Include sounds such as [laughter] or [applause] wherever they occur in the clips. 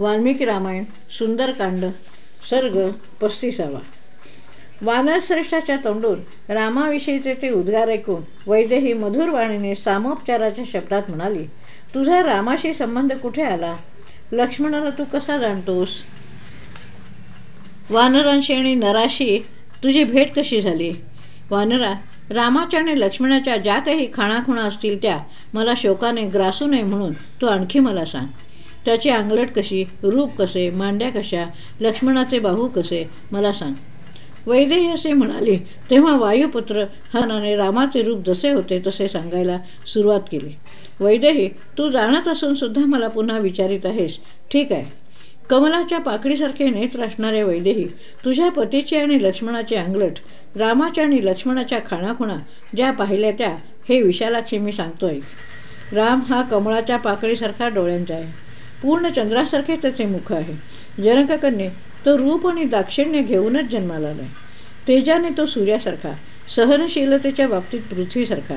वाल्मिकी रामायण सुंदरकांड सर्ग पस्तीसावा. वानरश्रेष्ठाच्या तोंडून रामाविषयीचे ते उद्गार ऐकून वैदेही मधुर वाणीने सामोपचाराच्या शब्दात म्हणाली तुझा रामाशी संबंध कुठे आला? लक्ष्मणाला तू कसा जाणतोस? वानरांशी आणि नराशी तुझी भेट कशी झाली? वानरा रामाच्या आणि लक्ष्मणाच्या ज्या काही खाणाखुणा असतील त्या मला शोकाने ग्रासू नये म्हणून तू आणखी मला सांग. त्याची अंगलट कशी रूप कसे मांड्या कशा लक्ष्मणाचे बाहू कसे मला सांग. वैदेही असे म्हणाले तेव्हा वायुपुत्र हनाने रामाचे रूप जसे होते तसे सांगायला सुरुवात केली. वैदेही तू जाणत असून सुद्धा मला पुन्हा विचारित आहेस. ठीक आहे. कमलाच्या पाकडीसारखे नेत्र असणारे वैदेही तुझ्या पतीचे आणि लक्ष्मणाचे अंगलट रामाच्या आणि लक्ष्मणाच्या खाणाखुणा ज्या पाहिल्या त्या हे विशालाक्षी मी सांगतोय राम हा कमळाच्या पाकळीसारखा डोळ्यांचा आहे. पूर्ण चंद्रासारखे त्याचे मुख आहे. जनककन्ये तो रूप आणि दाक्षिण्य घेऊनच जन्माला आला तेजाने तो सूर्यासारखा सहनशीलतेच्या बाबतीत पृथ्वीसारखा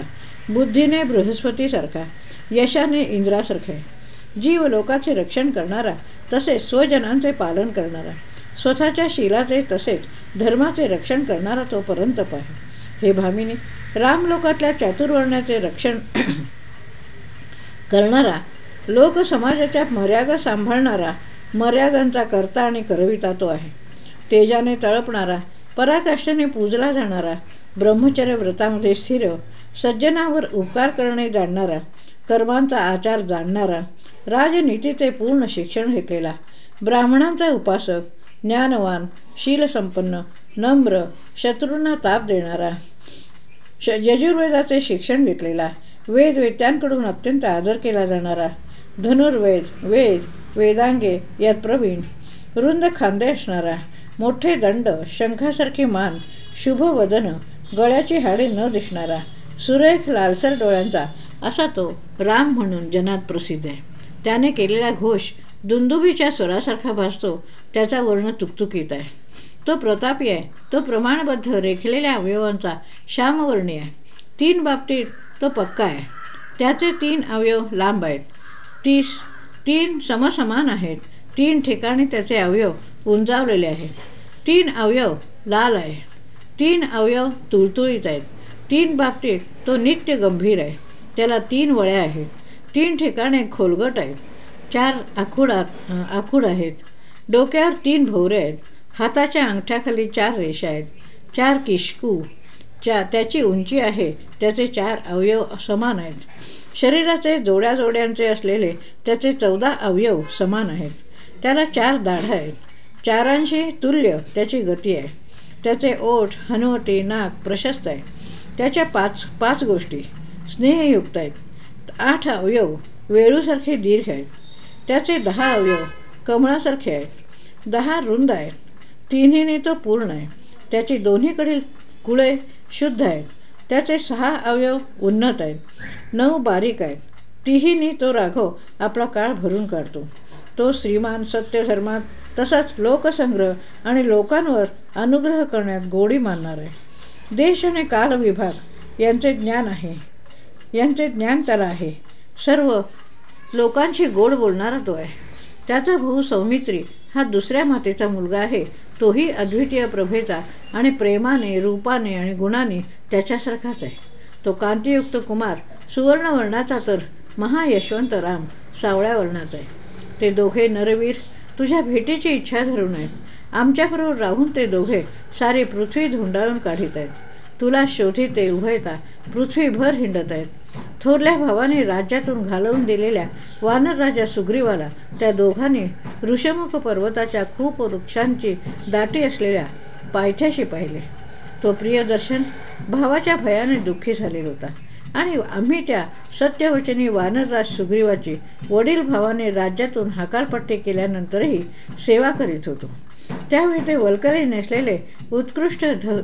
बुद्धीने बृहस्पतीसारखा यशाने इंद्रासारखा आहे. जीव लोकाचे रक्षण करणारा तसेच स्वजनांचे पालन करणारा स्वतःच्या शीलाचे तसेच धर्माचे रक्षण करणारा तो परंतप आहे. हे भामिनी रामलोकातल्या चातुर्वर्णाचे रक्षण [clears throat] करणारा लोक समाजाच्या मर्यादा सांभाळणारा मर्यादांचा करता आणि करविता तो आहे. तेजाने तळपणारा पराकाष्ठाने पूजला जाणारा ब्रह्मचर्य व्रतामध्ये स्थिर सज्जनावर उपकार करणे जाणणारा कर्मांचा आचार जाणणारा राजनीतीचे पूर्ण शिक्षण घेतलेला ब्राह्मणांचा उपासक ज्ञानवान शीलसंपन्न नम्र शत्रूंना ताप देणारा श यजुर्वेदाचे शिक्षण घेतलेला वेदवेत्यांकडून अत्यंत आदर केला जाणारा धनुर्वेद वेद वेदांगे यात प्रवीण. रुंद खांदे असणारा मोठे दंड शंखासारखी मान शुभवदन गळ्याची हाडे न दिसणारा सुरेख लालसर डोळ्यांचा असा तो राम म्हणून जनात प्रसिद्ध आहे. त्याने केलेला घोष दुंदुबीच्या स्वरासारखा भासतो त्याचा वर्ण तुकतुकीत आहे. तो प्रतापी आहे तो प्रमाणबद्ध रेखलेल्या अवयवांचा श्यामवर्णी आहे. तीन बाबतीत तो पक्का आहे. त्याचे तीन अवयव लांब आहेत. तीस तीन समसमान आहेत. तीन ठिकाणी त्याचे अवयव उंचावलेले आहेत. तीन अवयव लाल आहे तीन अवयव तुळतुळीत आहेत. तीन बाबतीत तो नित्य गंभीर आहे. त्याला तीन वळ्या आहेत. तीन ठिकाणे खोलगट आहेत. चार आखुडात आखूड आहेत. डोक्यावर तीन भोवरे आहेत. हाताच्या अंगठ्याखाली चार रेषा आहेत. चार किशकू. चा त्याची उंची आहे. त्याचे चार अवयव समान आहेत. शरीराचे जोड्या जोड्यांचे असलेले त्याचे चौदा अवयव समान आहेत. त्याला चार दाढा आहेत. चारांशी तुल्य त्याची गती आहे. त्याचे ओठ हनुवटी नाक प्रशस्त आहे. त्याच्या पाच पाच गोष्टी स्नेहयुक्त आहेत. आठ अवयव वेळूसारखे दीर्घ आहेत. त्याचे दहा अवयव कमळासारखे आहेत. दहा रुंद आहेत. तिन्हीने तो पूर्ण आहे. त्याची दोन्हीकडील कुळे शुद्ध आहेत. त्याचे सहा अवयव उन्नत आहेत. नऊ बारीक आहेत. तिहीने तो राघव आपला काळ भरून काढतो. तो श्रीमान सत्यधर्मात तसाच लोकसंग्रह आणि लोकांवर अनुग्रह करण्यात गोडी मानणार आहे. देश आणि कालविभाग यांचे ज्ञान आहे. यांचे ज्ञान त्याला आहे. सर्व लोकांशी गोड बोलणारा तो आहे. त्याचा भाऊ सौमित्री हा दुसऱ्या मातेचा मुलगा आहे. तोही अद्वितीय प्रभेचा आणि प्रेमाने रूपाने आणि गुणाने त्याच्यासारखाच आहे. तो कांतियुक्त कुमार सुवर्णवर्णाचा तर महायशवंत राम सावळ्या वर्णाचा आहे. ते दोघे नरवीर तुझ्या भेटीची इच्छा धरून आहेत. आमच्याबरोबर राहून ते दोघे सारी पृथ्वी धुंडाळून काढीत आहेत. तुला शोधी ते उभयता पृथ्वीभर हिंडत आहेत. थोरल्या भावाने राज्यातून घालवून दिलेल्या वानरराजा सुग्रीवाला त्या दोघांनी ऋषमुख पर्वताच्या खूप वृक्षांची दाटी असलेल्या पायथ्याशी पाहिले. तो प्रियदर्शन भावाच्या भयाने दुःखी झालेला होता आणि आम्ही त्या सत्यवचनी वानरराज सुग्रीवाची वडील भावाने राज्यातून हकालपट्टी केल्यानंतरही सेवा करीत होतो. त्यावेळी ते वलकली नेसलेले उत्कृष्ट ध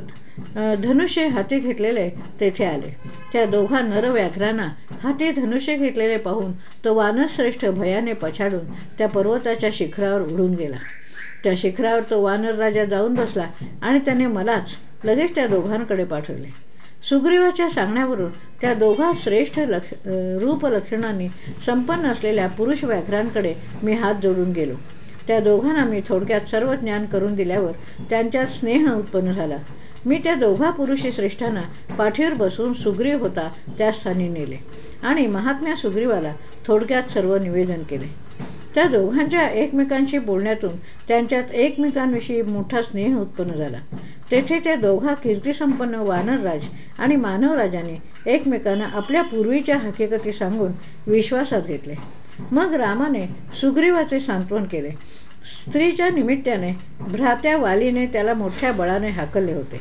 धनुष्य हाती घेतलेले तेथे आले. त्या दोघा नरव्याघ्रांना हाती धनुष्य घेतलेले पाहून तो वानरश्रेष्ठ भयाने पछाडून त्या पर्वताच्या शिखरावर उडून गेला. त्या शिखरावर तो वानर राजा जाऊन बसला आणि त्याने मलाच लगेच त्या दोघांकडे पाठवले. सुग्रीवाच्या सांगण्यावरून त्या दोघा श्रेष्ठ लक्ष रूपलक्षणांनी संपन्न असलेल्या पुरुष व्याघ्रांकडे मी हात जोडून गेलो. त्या दोघांना मी थोडक्यात सर्व ज्ञान करून दिल्यावर त्यांच्यात स्नेह उत्पन्न झाला. मी त्या दोघा पुरुषी श्रेष्ठांना पाठीवर बसून सुग्रीव होता त्या स्थानी नेले आणि महात्म्या सुग्रीवाला थोडक्यात सर्व निवेदन केले. त्या दोघांच्या एकमेकांशी बोलण्यातून त्यांच्यात एकमेकांविषयी मोठा स्नेह उत्पन्न झाला. तेथे त्या दोघा कीर्तिसंपन्न वानरराज आणि मानवराजाने एकमेकांना आपल्या पूर्वीच्या हकीकती सांगून विश्वासात घेतले. मग रामाने सुग्रीवाचे सांत्वन केले. स्त्रीच्या निमित्ताने भ्रात्या वालीने त्याला मोठ्या बळाने हाकलले होते.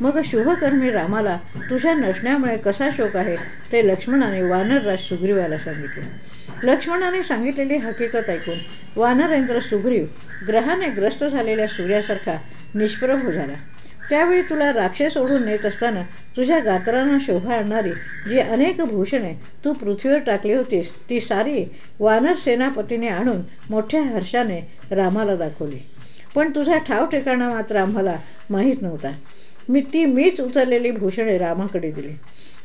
मग शुभकर्मी रामाला तुझ्या नसण्यामुळे कसा शोक आहे? ते लक्ष्मणाने वानरराज सुग्रीवाला सांगितले. लक्ष्मणाने सांगितलेली हकीकत ऐकून वानरेंद्र सुग्रीव ग्रहाने ग्रस्त झालेल्या सूर्यासारखा निष्प्रभ झाला. त्यावेळी तुला राक्षस ओढून नेत असताना तुझ्या गात्रांना शोभा आणणारी जी अनेक भूषणे तू पृथ्वीवर टाकली होतीस ती सारी वानर सेनापतीने आणून मोठ्या हर्षाने रामाला दाखवली. पण तुझा ठाव ठिकाणा मात्र आम्हाला माहीत नव्हता. मी ती मीच उचललेली भूषणे रामाकडे दिली.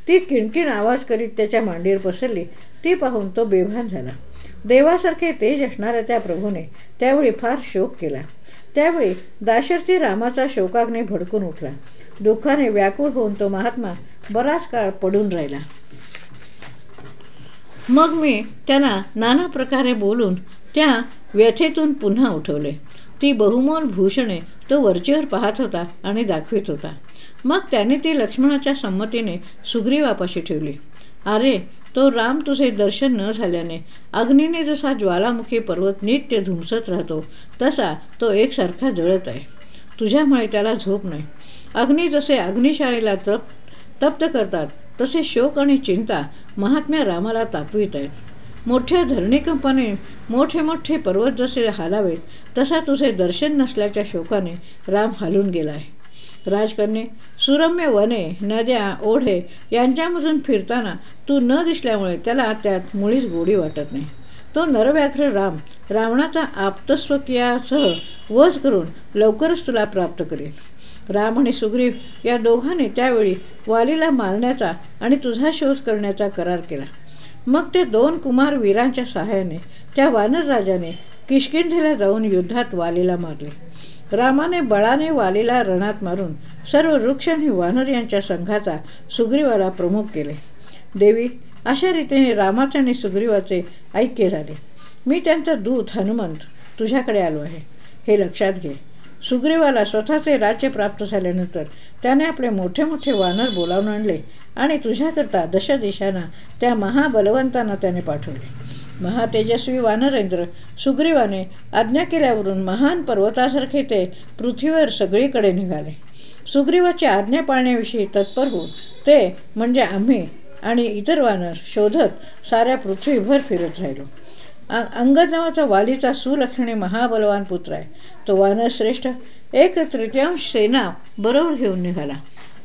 ती किणकिण आवाज करीत त्याच्या मांडीवर पसरली. ती पाहून तो बेभान झाला. देवासारखे तेज असणाऱ्या त्या प्रभूने त्यावेळी फार शोक केला. त्यावेळी दाशरथी रामाचा शोकाग्ने भडकून उठला. दुःखाने व्याकुळ होऊन तो महात्मा बराच काळ पडून राहिला. मग मी त्यांना नाना प्रकारे बोलून त्या व्यथेतून पुन्हा उठवले. ती बहुमोल भूषणे तो वरचीवर पाहत होता आणि दाखवित होता. मग त्याने ती लक्ष्मणाच्या संमतीने सुग्रीवापाशी ठेवली. अरे तो राम तुझे दर्शन न झाल्याने अग्नीने जसा ज्वालामुखी पर्वत नित्य धुमसत राहतो तसा तो एकसारखा जळत आहे. तुझ्यामुळे त्याला झोप नाही. अग्नी जसे अग्निशाळेला तप तप्त करतात तसे शोक आणि चिंता महात्म्या रामाला तापवित आहेत. मोठ्या धरणीकंपाने मोठे मोठे पर्वत जसे हालावेत तसा तुझे दर्शन नसल्याच्या शोकाने राम हालून गेला आहे. राजकन्ये सुरम्य वने नद्या ओढे यांच्यामधून फिरताना तू न दिसल्यामुळे त्याला त्यात मुळीच गोडी वाटत नाही. तो नरव्याघ्र राम रावणाचा आप्तस्वकीयासह वध करून लवकरच तुला प्राप्त करेल राम आणि सुग्रीव या दोघांनी त्यावेळी वालीला मारण्याचा आणि तुझा शोध करण्याचा करार केला. मग ते दोन कुमार वीरांच्या सहाय्याने त्या वानरराजाने किशकिंधेला जाऊन युद्धात वालीला मारले. रामाने बळाने वालीला रणात मारून सर्व वृक्ष आणि वानर यांच्या संघाचा सुग्रीवाला प्रमुख केले. देवी अशा रीतीने रामाचे आणि सुग्रीवाचे ऐक्य झाले. मी त्यांचा दूत हनुमंत तुझ्याकडे आलो आहे. हे लक्षात घे. सुग्रीवाला स्वतःचे राज्य प्राप्त झाल्यानंतर त्याने आपले मोठे मोठे वानर बोलावून आणले आणि तुझ्याकरता दशदिशांना त्या महाबलवंतांना त्याने पाठवले. महातेजस्वी वानरेंद्र सुग्रीवाने आज्ञा केल्यावरून महान पर्वतासारखे ते पृथ्वीवर सगळीकडे निघाले. सुग्रीवाची आज्ञा पाळण्याविषयी तत्पर होऊन ते म्हणजे आम्ही आणि इतर वानर शोधत साऱ्या पृथ्वीभर फिरत राहिलो. अंगद नावाचा वालीचा सुलक्षणी महाबलवान पुत्र आहे. तो वानर श्रेष्ठ एक तृतीयांश सेना बरोबर घेऊन निघाला.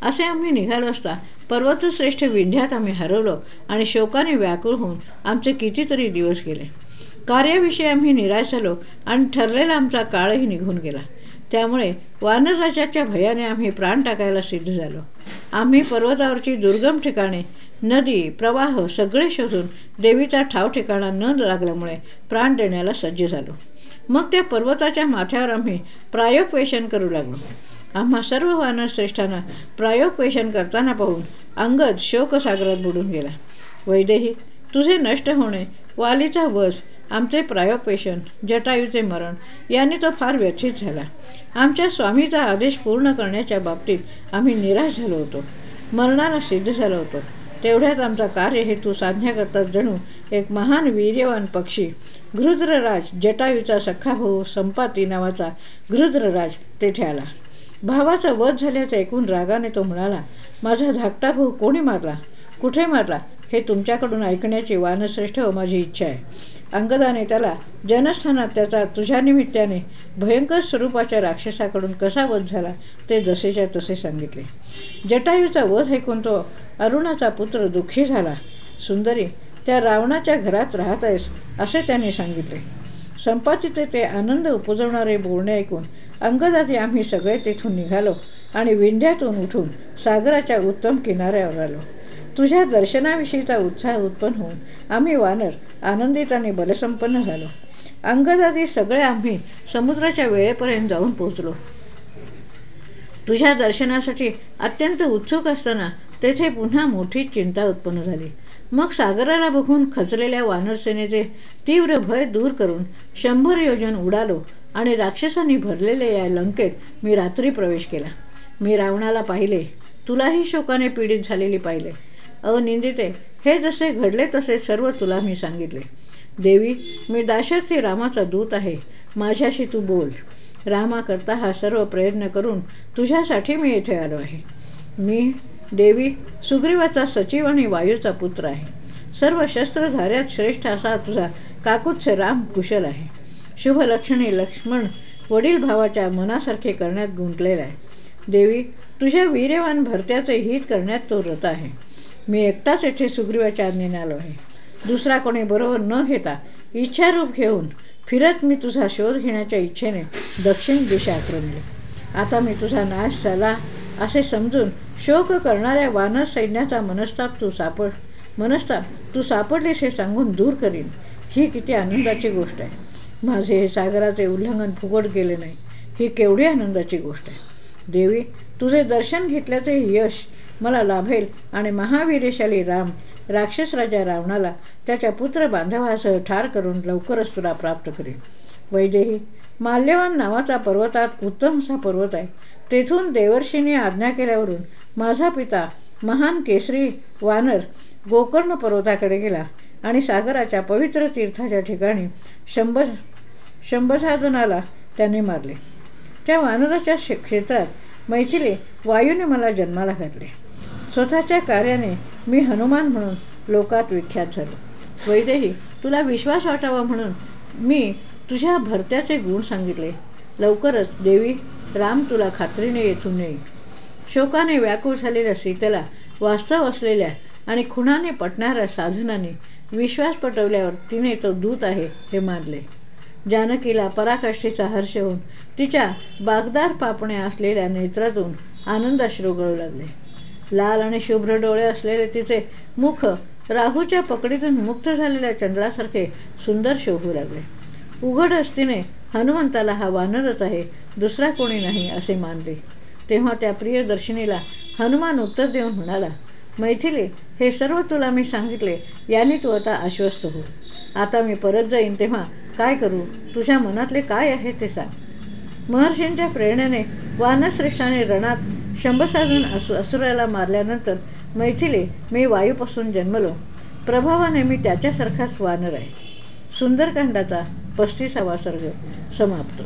असे आम्ही निघालो असता पर्वतश्रेष्ठ विंध्यात आम्ही हरवलो आणि शोकाने व्याकुळ होऊन आमचे कितीतरी दिवस गेले. कार्याविषयी आम्ही निराश झालो आणि ठरलेला आमचा काळही निघून गेला. त्यामुळे वानरराजाच्या भयाने आम्ही प्राण टाकायला सिद्ध झालो. आम्ही पर्वतावरची दुर्गम ठिकाणे नदी प्रवाह सगळे शोधून देवीचा ठाव ठिकाणा न लागल्यामुळे प्राण देण्याला सज्ज झालो. मग त्या पर्वताच्या माथ्यावर आम्ही प्रायोपवेशन करू लागलो. आम्हा सर्व वानरश्रेष्ठांना प्रायोपवेशन करताना पाहून अंगद शोकसागरात बुडून गेला. वैदेही तुझे नष्ट होणे वालीचा वस आमचे प्रायोपेशन जटायूचे मरण याने तो फार व्यथित झाला. आमच्या स्वामीचा आदेश पूर्ण करण्याच्या बाबतीत आम्ही निराश झालो होतो. मरणाला सिद्ध झालो होतो. तेवढ्यात आमचा कार्यहेतू साधण्याकरता जणू एक महान वीर्यवान पक्षी घृद्रराज जटायूचा सख्खा भाऊ संपाती नावाचा घृद्रराज तेथे आला. भावाचा वध झाल्याचं ऐकून रागाने तो म्हणाला माझा धाकटा भाऊ कोणी मारला? कुठे मारला? हे तुमच्याकडून ऐकण्याची वानश्रेष्ठ हो माझी इच्छा आहे. अंगदाने त्याला जनस्थानात त्याचा तुझ्या निमित्ताने भयंकर स्वरूपाच्या राक्षसाकडून कसा वध झाला ते जसेच्या तसे सांगितले. जटायूचा वध ऐकून तो अरुणाचा पुत्र दुःखी झाला. सुंदरी त्या रावणाच्या घरात राहत आहेस असे त्याने सांगितले. संपातीचे ते आनंद उपजवणारे बोलणे ऐकून अंगदाती आम्ही सगळे तिथून निघालो आणि विंध्यातून उठून सागराच्या उत्तम किनाऱ्यावर आलो. तुझ्या दर्शनाविषयीचा उत्साह उत्पन्न होऊन आम्ही वानर आनंदित आणि बलसंपन्न झालो. अंगदादी सगळे आम्ही समुद्राच्या वेळेपर्यंत जाऊन पोहोचलो. तुझ्या दर्शनासाठी अत्यंत उत्सुक असताना तेथे पुन्हा मोठी चिंता उत्पन्न झाली. मग सागराला बघून खचलेल्या वानरसेनेचे तीव्र भय दूर करून शंभर योजन उडालो आणि राक्षसांनी भरलेल्या या लंकेत मी रात्री प्रवेश केला. मी रावणाला पाहिले. तुलाही शोकाने पीडित झालेली पाहिले. अनिंदिते हे जसे घडले तसे सर्व तुला मी सांगितले. देवी मी दाशरथी रामाचा दूत आहे. माझ्याशी तू बोल. रामाकरता हा सर्व प्रयत्न करून तुझ्यासाठी मी येथे आलो आहे. मी देवी सुग्रीवाचा सचिव आणि वायूचा पुत्र आहे. सर्व शस्त्रधाऱ्यात श्रेष्ठ असा तुझा काकुत्स राम कुशल आहे. शुभलक्षणी लक्ष्मण वडील भावाच्या मनासारखे करण्यात गुंतलेला आहे. देवी तुझ्या वीर्यवान भरत्याचे हित करण्यात तो रत आहे. मी एकटाच येथे सुग्रीवाच्या आज्ञेने आलो आहे. दुसरा कोणी बरोबर न घेता इच्छारूप घेऊन फिरत मी तुझा शोध घेण्याच्या इच्छेने दक्षिण दिशा आक्रमली. आता मी तुझा नाश झाला असे समजून शोक करणाऱ्या वानर सैन्याचा मनस्ताप तू सापड मनस्ताप तू सापडलीस हे सांगून दूर करीन. ही किती आनंदाची गोष्ट आहे. माझे हे सागराचे उल्लंघन फुकट गेले नाही. ही केवढी आनंदाची गोष्ट आहे. देवी तुझे दर्शन घेतल्याचे यश मला लाभेल आणि महावीरशाली राम राक्षस राजा रावणाला त्याच्या पुत्र बांधवासह ठार करून लवकरच तुला प्राप्त करेल. वैदेही माल्यवान नावाचा पर्वतात उत्तमसा पर्वत आहे. तेथून देवर्षीने आज्ञा केल्यावरून माझा पिता महान केसरी वानर गोकर्ण पर्वताकडे गेला. आणि सागराच्या पवित्र तीर्थाच्या ठिकाणी शंभ शंभसाधनाला त्याने मारले. त्या वानराच्या क्षेत्रात मैथिली वायूने मला जन्माला घातले. स्वतःच्या कार्याने मी हनुमान म्हणून लोकात विख्यात झालो. वैदेही तुला विश्वास वाटावा म्हणून मी तुझ्या भरत्याचे गुण सांगितले. लवकरच देवी राम तुला खात्रीने येथून येईल शोकाने व्याकुळ झालेल्या सीतेला वास्तव असलेल्या आणि खुणाने पटणाऱ्या साधनाने विश्वास पटवल्यावर तिने तो दूत आहे हे मानले. जानकीला पराकाष्ठेचा हर्ष होऊन तिच्या बागदार पापण्या असलेल्या नेत्रातून आनंदाश्रू गळू लागले. लाल आणि शुभ्र डोळे असलेले तिचे मुख राहूच्या पकडीतून मुक्त झालेल्या चंद्रासारखे सुंदर शोभू लागले. उघड असतीने हनुमंताला हा वानरच आहे दुसरा कोणी नाही असे मानले. तेव्हा त्या प्रियदर्शिनीला हनुमान उत्तर देऊन म्हणाला मैथिली हे सर्व तुला मी सांगितले याने तू आता आश्वस्त हो. आता मी परत जाईन तेव्हा काय करू? तुझ्या मनातले काय आहे ते सांग. महर्षींच्या प्रेरणेने वानश्रेष्ठाने रणात शंभसाधन असु असुराला मारल्यानंतर मैथिली मी वायूपासून जन्मलो. प्रभावाने मी त्याच्यासारखाच वानर आहे. सुंदरकांडाचा पस्तीसावा सर्ग समाप्त.